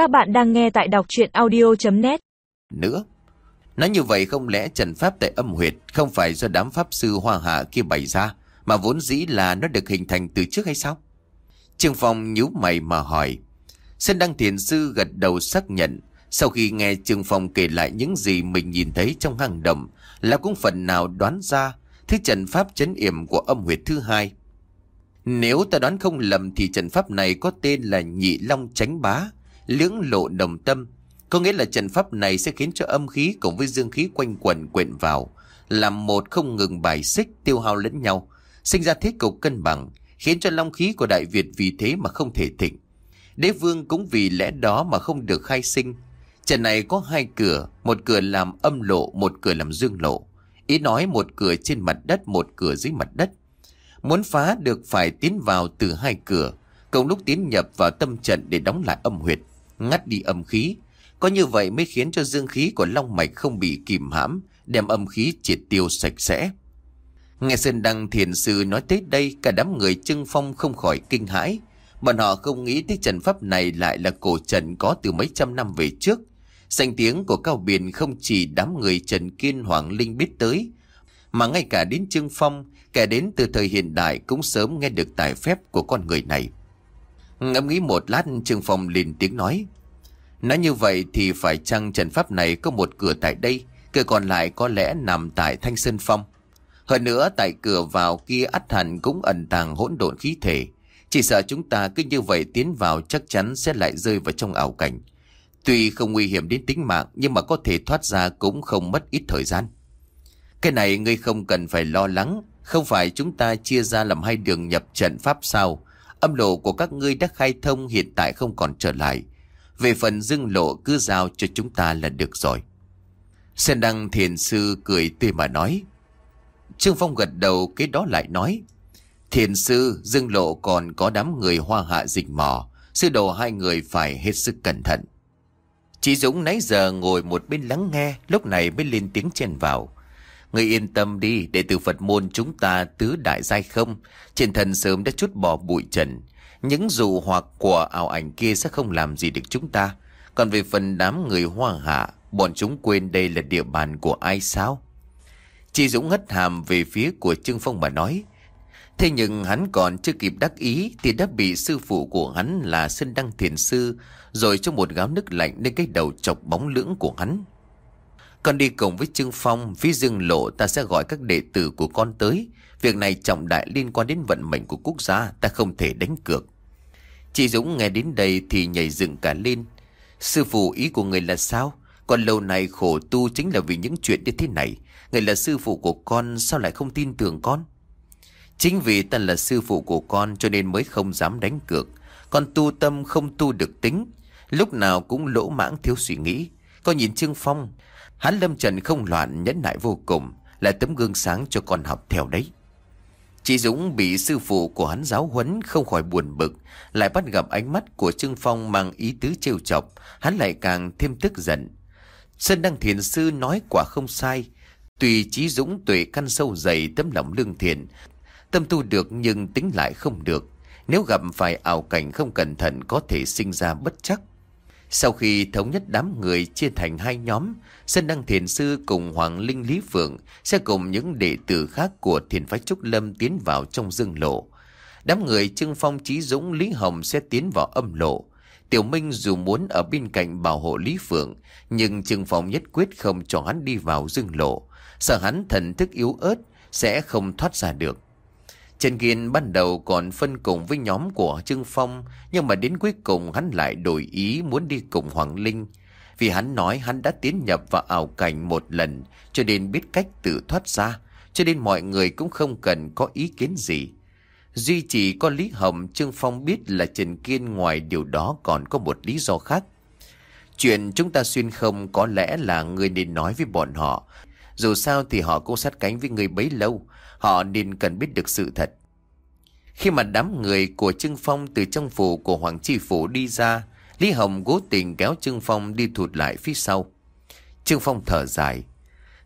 Các bạn đang nghe tại đọc chuyện audio.net Nữa, Nói như vậy không lẽ trần pháp tại âm huyệt Không phải do đám pháp sư hoa hạ kia bày ra, Mà vốn dĩ là nó được hình thành từ trước hay sao? Trương Phong nhíu mày mà hỏi. Sơn Đăng Thiền Sư gật đầu xác nhận, Sau khi nghe Trương Phong kể lại những gì mình nhìn thấy trong hang động, Là cũng phần nào đoán ra Thứ trần pháp chấn yểm của âm huyệt thứ hai. Nếu ta đoán không lầm thì trận pháp này có tên là Nhị Long Tránh Bá. Lưỡng lộ đồng tâm. Có nghĩa là trận pháp này sẽ khiến cho âm khí cùng với dương khí quanh quẩn quyện vào, Làm một không ngừng bài xích tiêu hao lẫn nhau, Sinh ra thế cục cân bằng, Khiến cho long khí của Đại Việt vì thế mà không thể thịnh. Đế vương cũng vì lẽ đó mà không được khai sinh. Trận này có hai cửa, Một cửa làm âm lộ, Một cửa làm dương lộ. Ý nói một cửa trên mặt đất, Một cửa dưới mặt đất. Muốn phá được phải tiến vào từ hai cửa, Cùng lúc tiến nhập vào tâm trận để đóng lại âm huyệt. Ngắt đi âm khí. Có như vậy mới khiến cho dương khí của long mạch không bị kìm hãm, Đem âm khí triệt tiêu sạch sẽ. Nghe Sơn Đăng Thiền Sư nói tới đây, Cả đám người trưng phong không khỏi kinh hãi. Bọn họ không nghĩ tới trận pháp này lại là cổ trần có từ mấy trăm năm về trước. Danh tiếng của Cao Biển không chỉ đám người Trần Kiên Hoàng Linh biết tới, Mà ngay cả đến Trương Phong, Kẻ đến từ thời hiện đại cũng sớm nghe được tài phép của con người này. Ngẫm nghĩ một lát, Trương Phong liền tiếng nói. Nói như vậy thì phải chăng trận pháp này có một cửa tại đây? Cửa còn lại có lẽ nằm tại Thanh Sơn Phong. Hơn nữa, tại cửa vào kia ắt hẳn cũng ẩn tàng hỗn độn khí thể. Chỉ sợ chúng ta cứ như vậy tiến vào chắc chắn sẽ lại rơi vào trong ảo cảnh. Tuy không nguy hiểm đến tính mạng, nhưng mà có thể thoát ra cũng không mất ít thời gian. Cái này ngươi không cần phải lo lắng. Không phải chúng ta chia ra làm hai đường nhập trận pháp sao? Âm lộ của các ngươi đã khai thông hiện tại không còn trở lại. Về phần dưng lộ cứ giao cho chúng ta là được rồi. Sen Đăng Thiền Sư cười tươi mà nói. Trương Phong gật đầu cái đó lại nói. Thiền Sư, dương lộ còn có đám người hoa hạ dịch mò. Sư đồ hai người phải hết sức cẩn thận. Chị Dũng nãy giờ ngồi một bên lắng nghe, lúc này mới lên tiếng chen vào. Người yên tâm đi, để từ Phật môn chúng ta tứ đại giai không. Trên thần sớm đã chút bỏ bụi trần. Những dù hoặc của ảo ảnh kia sẽ không làm gì được chúng ta. Còn về phần đám người hoa hạ, bọn chúng quên đây là địa bàn của ai sao? Chị Dũng hất hàm về phía của Trương Phong mà nói. Thế nhưng hắn còn chưa kịp đắc ý thì đã bị sư phụ của hắn là Sơn Đăng Thiền Sư rồi trong một gáo nước lạnh lên cái đầu chọc bóng lưỡng của hắn. Con đi cùng với Trương Phong, phía dương lộ ta sẽ gọi các đệ tử của con tới. Việc này trọng đại liên quan đến vận mệnh của quốc gia, ta không thể đánh cược. Chị Dũng nghe đến đây thì nhảy dựng cả lên. Sư phụ ý của người là sao? Con lâu này khổ tu chính là vì những chuyện như thế này. Người là sư phụ của con, sao lại không tin tưởng con? Chính vì ta là sư phụ của con cho nên mới không dám đánh cược. Con tu tâm không tu được tính. Lúc nào cũng lỗ mãng thiếu suy nghĩ. Con nhìn Trương Phong, Hắn lâm trần không loạn nhẫn nại vô cùng Là tấm gương sáng cho con học theo đấy. Chị Dũng bị sư phụ của hắn giáo huấn không khỏi buồn bực Lại bắt gặp ánh mắt của Trương Phong mang ý tứ trêu chọc Hắn lại càng thêm tức giận. Sơn Đăng Thiền Sư nói quả không sai Tùy Chí Dũng tuệ căn sâu dày tấm lòng lương thiện Tâm tu được nhưng tính lại không được. Nếu gặp phải ảo cảnh không cẩn thận có thể sinh ra bất chắc sau khi thống nhất đám người chia thành hai nhóm, Sơn Đăng Thiền Sư cùng Hoàng Linh Lý Phượng sẽ cùng những đệ tử khác của Thiền Phái Trúc Lâm tiến vào trong dương lộ. Đám người Trưng Phong Trí Dũng Lý Hồng sẽ tiến vào âm lộ. Tiểu Minh dù muốn ở bên cạnh bảo hộ Lý Phượng, nhưng Trưng Phong nhất quyết không cho hắn đi vào dương lộ. Sợ hắn thần thức yếu ớt sẽ không thoát ra được. Trần Kiên ban đầu còn phân cùng với nhóm của Trương Phong, nhưng mà đến cuối cùng hắn lại đổi ý muốn đi cùng Hoàng Linh. Vì hắn nói hắn đã tiến nhập vào ảo cảnh một lần, cho nên biết cách tự thoát ra, cho nên mọi người cũng không cần có ý kiến gì. Duy chỉ có Lý Hồng Trương Phong biết là Trần Kiên ngoài điều đó còn có một lý do khác. Chuyện chúng ta xuyên không có lẽ là người nên nói với bọn họ. Dù sao thì họ cũng sát cánh với người bấy lâu, Họ nên cần biết được sự thật. Khi mà đám người của Trưng Phong từ trong phủ của Hoàng Chi Phủ đi ra, Lý Hồng cố tình kéo Trưng Phong đi thụt lại phía sau. Trương Phong thở dài.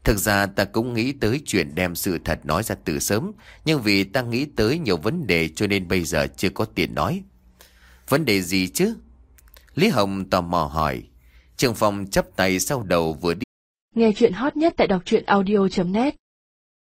Thực ra ta cũng nghĩ tới chuyện đem sự thật nói ra từ sớm, nhưng vì ta nghĩ tới nhiều vấn đề cho nên bây giờ chưa có tiền nói. Vấn đề gì chứ? Lý Hồng tò mò hỏi. trương Phong chắp tay sau đầu vừa đi. Nghe chuyện hot nhất tại đọc truyện audio.net